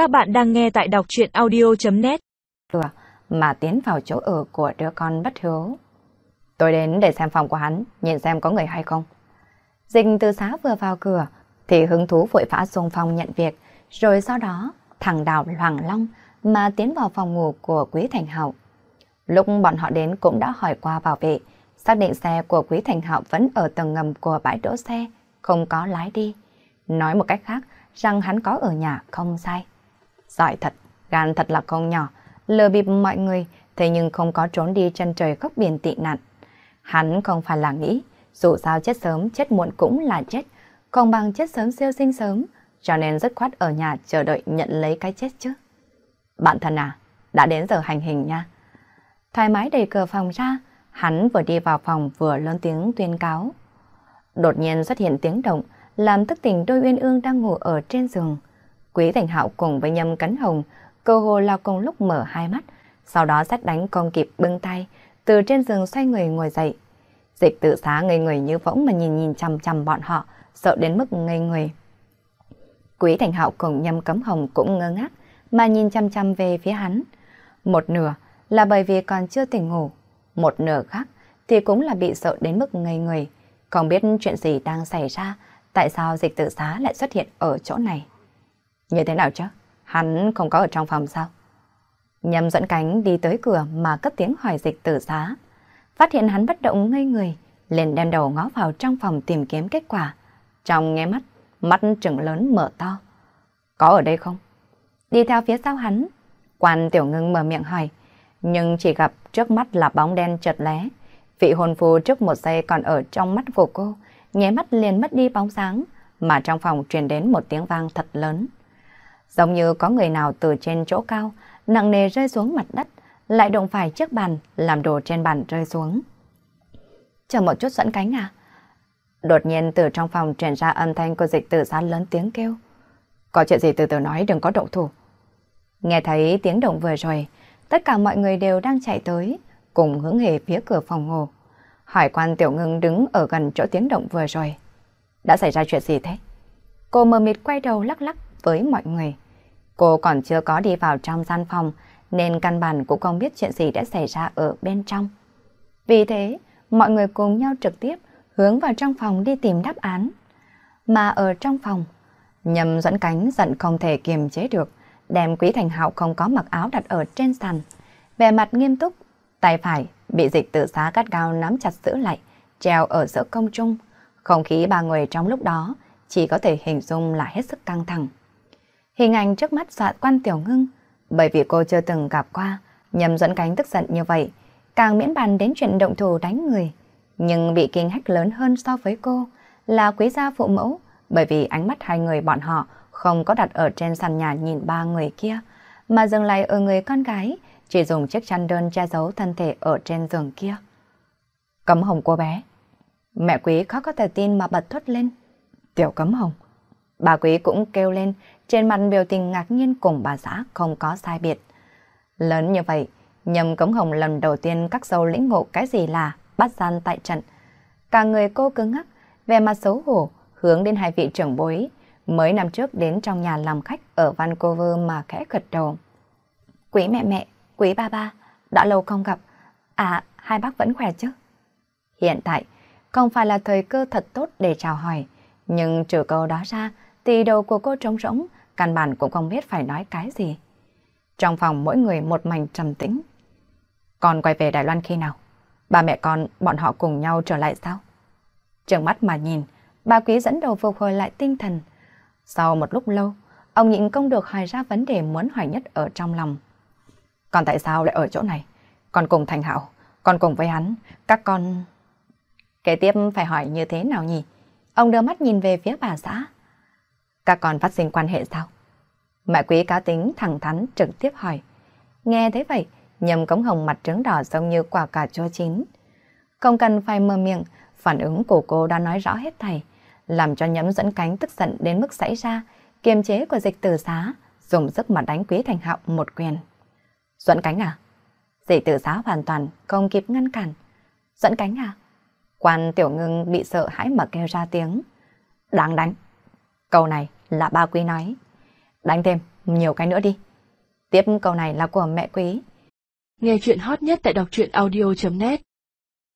Các bạn đang nghe tại đọc chuyện audio.net Mà tiến vào chỗ ở của đứa con bất hiếu. Tôi đến để xem phòng của hắn, nhìn xem có người hay không. Dịch từ xá vừa vào cửa, thì hứng thú vội vã xung phong nhận việc, rồi sau đó thằng đào Hoàng Long mà tiến vào phòng ngủ của Quý Thành Hậu. Lúc bọn họ đến cũng đã hỏi qua bảo vệ, xác định xe của Quý Thành Hậu vẫn ở tầng ngầm của bãi đỗ xe, không có lái đi. Nói một cách khác, rằng hắn có ở nhà không sai. Giỏi thật, gan thật là không nhỏ, lừa bịp mọi người, thế nhưng không có trốn đi chân trời góc biển tị nạn. Hắn không phải là nghĩ, dù sao chết sớm chết muộn cũng là chết, không bằng chết sớm siêu sinh sớm, cho nên rất khoát ở nhà chờ đợi nhận lấy cái chết chứ. Bạn thân à, đã đến giờ hành hình nha. Thoải mái đẩy cửa phòng ra, hắn vừa đi vào phòng vừa lớn tiếng tuyên cáo. Đột nhiên xuất hiện tiếng động, làm thức tỉnh đôi uyên ương đang ngủ ở trên giường. Quý Thành Hạo cùng với Nhâm Cấn Hồng, cơ hồ là cùng lúc mở hai mắt, sau đó sát đánh con kịp bưng tay, từ trên giường xoay người ngồi dậy. Dịch tự xá ngây người như võng mà nhìn nhìn chằm chằm bọn họ, sợ đến mức ngây người. Quý Thành Hạo cùng Nhâm Cấm Hồng cũng ngơ ngác, mà nhìn chăm chăm về phía hắn. Một nửa là bởi vì còn chưa tỉnh ngủ, một nửa khác thì cũng là bị sợ đến mức ngây người, không biết chuyện gì đang xảy ra, tại sao dịch tự xá lại xuất hiện ở chỗ này. Như thế nào chứ? Hắn không có ở trong phòng sao? Nhâm dẫn cánh đi tới cửa mà cất tiếng hỏi dịch tử giá. Phát hiện hắn bất động ngây người, liền đem đầu ngó vào trong phòng tìm kiếm kết quả. Trong nghe mắt, mắt trừng lớn mở to. Có ở đây không? Đi theo phía sau hắn, quan tiểu ngưng mở miệng hỏi, nhưng chỉ gặp trước mắt là bóng đen chợt lé. Vị hồn phù trước một giây còn ở trong mắt của cô, nhé mắt liền mất đi bóng sáng, mà trong phòng truyền đến một tiếng vang thật lớn. Giống như có người nào từ trên chỗ cao, nặng nề rơi xuống mặt đất, lại đụng phải chiếc bàn, làm đồ trên bàn rơi xuống. Chờ một chút dẫn cánh à? Đột nhiên từ trong phòng truyền ra âm thanh của dịch từ xa lớn tiếng kêu. Có chuyện gì từ từ nói đừng có động thủ. Nghe thấy tiếng động vừa rồi, tất cả mọi người đều đang chạy tới, cùng hướng hề phía cửa phòng ngủ. Hỏi quan tiểu ngưng đứng ở gần chỗ tiếng động vừa rồi. Đã xảy ra chuyện gì thế? Cô mờ mịt quay đầu lắc lắc với mọi người. Cô còn chưa có đi vào trong gian phòng, nên căn bản cũng không biết chuyện gì đã xảy ra ở bên trong. Vì thế, mọi người cùng nhau trực tiếp hướng vào trong phòng đi tìm đáp án. Mà ở trong phòng, nhầm dẫn cánh giận không thể kiềm chế được, đem Quý Thành Hạo không có mặc áo đặt ở trên sàn. Vẻ mặt nghiêm túc, tay phải bị dịch tự xá cắt gao nắm chặt giữ lại, treo ở giữa công trung. Không khí ba người trong lúc đó chỉ có thể hình dung là hết sức căng thẳng. Hình ảnh trước mắt dọa quan tiểu ngưng, bởi vì cô chưa từng gặp qua, nhầm dẫn cánh tức giận như vậy, càng miễn bàn đến chuyện động thủ đánh người. Nhưng bị kinh hách lớn hơn so với cô là quý gia phụ mẫu, bởi vì ánh mắt hai người bọn họ không có đặt ở trên sàn nhà nhìn ba người kia, mà dừng lại ở người con gái, chỉ dùng chiếc chăn đơn che giấu thân thể ở trên giường kia. Cấm hồng cô bé. Mẹ quý khó có thể tin mà bật thốt lên. Tiểu cấm hồng. Bà quý cũng kêu lên, trên mặt biểu tình ngạc nhiên cùng bà xã không có sai biệt. Lớn như vậy, nhầm cống hồng lần đầu tiên các dâu lĩnh ngộ cái gì là bắt gian tại trận. Cả người cô cứng ngắc, về mặt xấu hổ, hướng đến hai vị trưởng bối, mới năm trước đến trong nhà làm khách ở Vancouver mà khẽ gật đầu. Quý mẹ mẹ, quý ba ba, đã lâu không gặp. À, hai bác vẫn khỏe chứ? Hiện tại, không phải là thời cơ thật tốt để chào hỏi, nhưng trừ câu đó ra, thì đầu của cô trống rỗng, căn bản cũng không biết phải nói cái gì. Trong phòng mỗi người một mảnh trầm tĩnh. Con quay về Đài Loan khi nào? Ba mẹ con, bọn họ cùng nhau trở lại sao? Trường mắt mà nhìn, bà quý dẫn đầu phục hồi lại tinh thần. Sau một lúc lâu, ông nhịn không được hỏi ra vấn đề muốn hỏi nhất ở trong lòng. Còn tại sao lại ở chỗ này? Con cùng Thành Hảo, con cùng với hắn, các con... Kế tiếp phải hỏi như thế nào nhỉ? Ông đưa mắt nhìn về phía bà xã. Các con phát sinh quan hệ sao? Mẹ quý cá tính thẳng thắn trực tiếp hỏi. Nghe thế vậy, nhầm cống hồng mặt trứng đỏ giống như quả cà chua chín. Không cần phải mơ miệng, phản ứng của cô đã nói rõ hết thầy, làm cho nhấm dẫn cánh tức giận đến mức xảy ra, kiềm chế của dịch từ xá, dùng sức mà đánh quý thành hạo một quyền. Dẫn cánh à? Dịch từ xá hoàn toàn không kịp ngăn cản. Dẫn cánh à? Quan tiểu ngưng bị sợ hãi mà kêu ra tiếng. Đáng đánh. Câu này là ba quý nói. Đánh thêm, nhiều cái nữa đi. Tiếp câu này là của mẹ quý. Nghe chuyện hot nhất tại đọc truyện audio.net